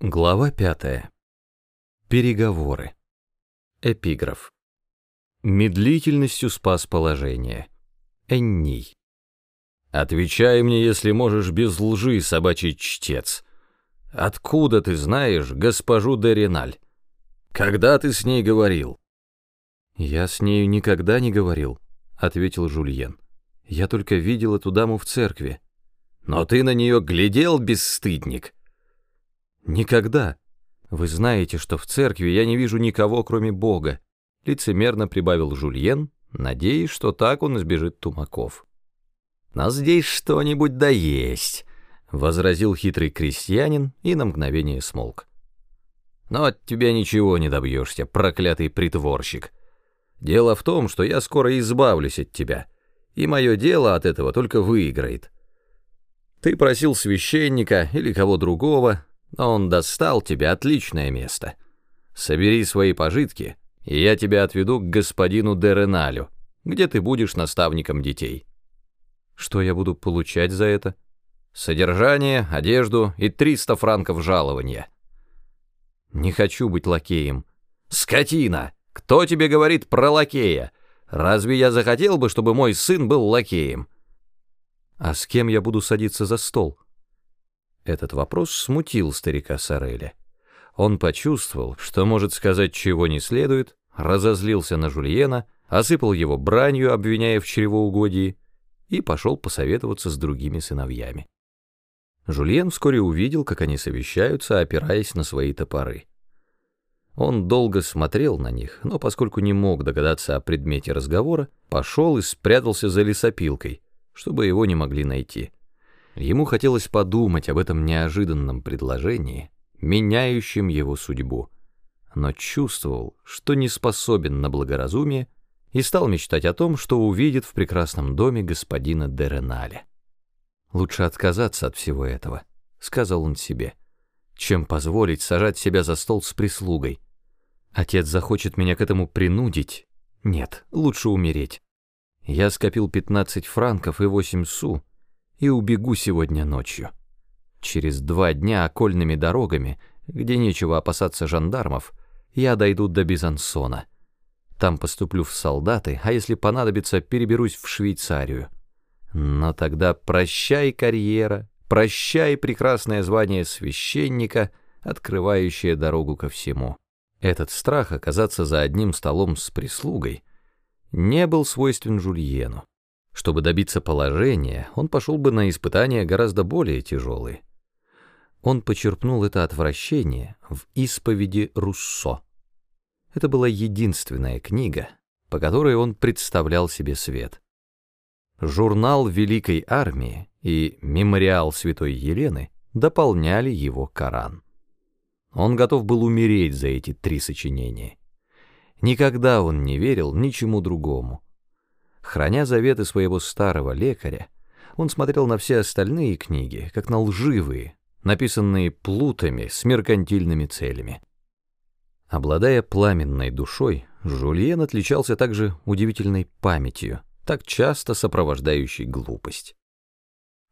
Глава пятая. Переговоры. Эпиграф. Медлительностью спас положение. Энний. Отвечай мне, если можешь, без лжи, собачий чтец. Откуда ты знаешь госпожу Дериналь? Когда ты с ней говорил? Я с нею никогда не говорил, ответил Жульен. Я только видел эту даму в церкви. Но ты на нее глядел, бесстыдник. Никогда. Вы знаете, что в церкви я не вижу никого, кроме Бога, лицемерно прибавил Жульен, надеясь, что так он избежит тумаков. Но здесь что-нибудь да есть, возразил хитрый крестьянин и на мгновение смолк. Но от тебя ничего не добьешься, проклятый притворщик. Дело в том, что я скоро избавлюсь от тебя, и мое дело от этого только выиграет. Ты просил священника или кого другого, он достал тебе отличное место. Собери свои пожитки, и я тебя отведу к господину Дереналю, где ты будешь наставником детей. Что я буду получать за это? Содержание, одежду и 300 франков жалования. Не хочу быть лакеем. Скотина! Кто тебе говорит про лакея? Разве я захотел бы, чтобы мой сын был лакеем? А с кем я буду садиться за стол? Этот вопрос смутил старика Сореля. Он почувствовал, что может сказать чего не следует, разозлился на Жульена, осыпал его бранью, обвиняя в чревоугодии, и пошел посоветоваться с другими сыновьями. Жульен вскоре увидел, как они совещаются, опираясь на свои топоры. Он долго смотрел на них, но поскольку не мог догадаться о предмете разговора, пошел и спрятался за лесопилкой, чтобы его не могли найти. Ему хотелось подумать об этом неожиданном предложении, меняющем его судьбу, но чувствовал, что не способен на благоразумие, и стал мечтать о том, что увидит в прекрасном доме господина Дереналя. «Лучше отказаться от всего этого», — сказал он себе, «чем позволить сажать себя за стол с прислугой. Отец захочет меня к этому принудить. Нет, лучше умереть. Я скопил 15 франков и 8 су, и убегу сегодня ночью. Через два дня окольными дорогами, где нечего опасаться жандармов, я дойду до Бизансона. Там поступлю в солдаты, а если понадобится, переберусь в Швейцарию. Но тогда прощай карьера, прощай прекрасное звание священника, открывающее дорогу ко всему. Этот страх оказаться за одним столом с прислугой не был свойствен Жульену. Чтобы добиться положения, он пошел бы на испытания гораздо более тяжелые. Он почерпнул это отвращение в исповеди Руссо. Это была единственная книга, по которой он представлял себе свет. Журнал Великой Армии и мемориал Святой Елены дополняли его Коран. Он готов был умереть за эти три сочинения. Никогда он не верил ничему другому — Храня заветы своего старого лекаря, он смотрел на все остальные книги, как на лживые, написанные плутами с меркантильными целями. Обладая пламенной душой, Жульен отличался также удивительной памятью, так часто сопровождающей глупость.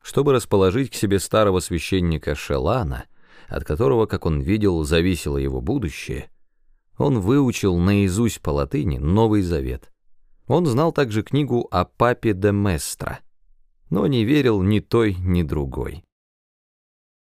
Чтобы расположить к себе старого священника Шелана, от которого, как он видел, зависело его будущее, он выучил наизусть по латыни Новый Завет — он знал также книгу о папе де Местро, но не верил ни той, ни другой.